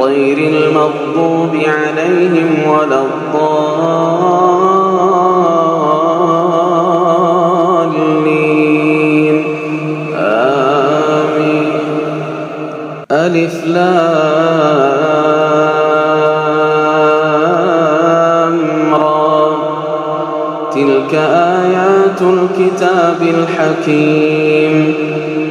غير المغضوب عليهم ولا الضالين. آمين. ألف لام را. تلك آيات الكتاب الحكيم.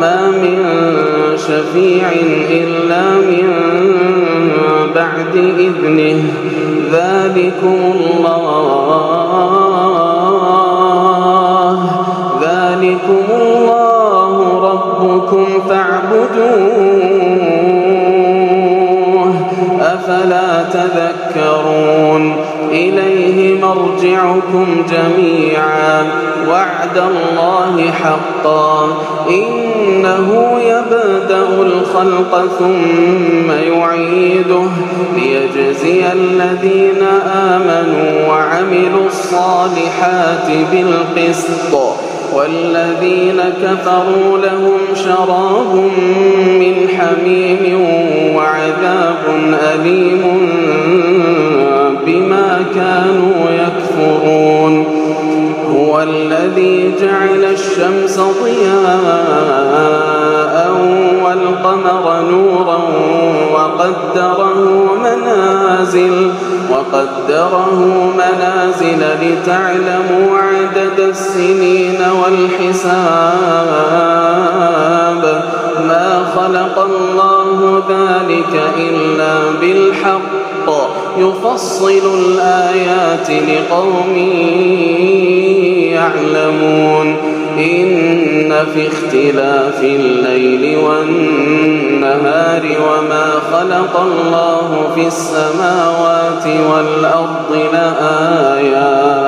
ما من شفيع إلا من بعد إذنه. ذلكم الله. ذلكم الله ربكم فاعبدوه. أفلا تذكرون؟ إليه مرجعكم جميعا. وعد الله حقا. إنه يبدأ الخلق ثم يعيده ليجزي الذين آمنوا وعملوا الصالحات بالقسط. والذين كفروا لهم شراب من حميم وعذاب أليم الذي جعل الشمس ضياء والقمر نورا وقدره منازل وقدره منازل لتعلموا عدد السنين والحساب. ما خلق الله ذلك إلا بالحق يفصل الآيات لقوم يعلمون. إن في اختلاف الليل والنهار وما خلق الله في السماوات والأرض لآيات.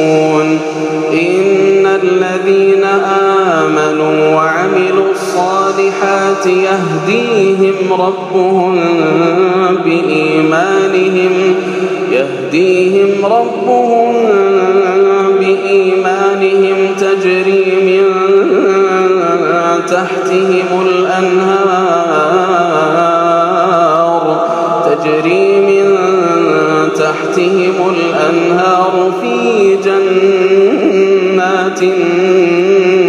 يكسبون إن الذين آمنوا وعملوا الصالحات يهديهم ربهم بإيمانهم يهديهم ربهم بإيمانهم تجري من تحتهم الأنهار تجري من تحتهم الأنهار في جنات النعيم.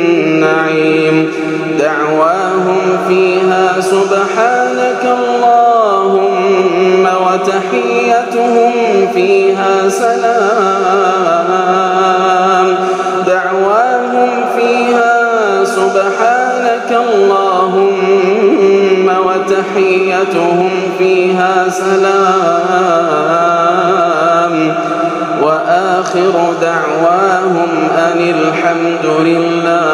دعواهم فيها سبحانك اللهم وتحيتهم فيها سلام. دعواهم فيها سبحانك اللهم وتحيتهم فيها سلام. وآخر دعواهم أن الحمد لله.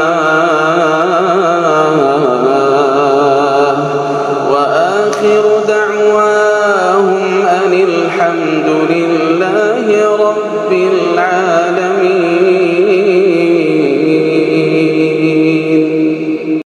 وآخر دعواهم أن الحمد لله.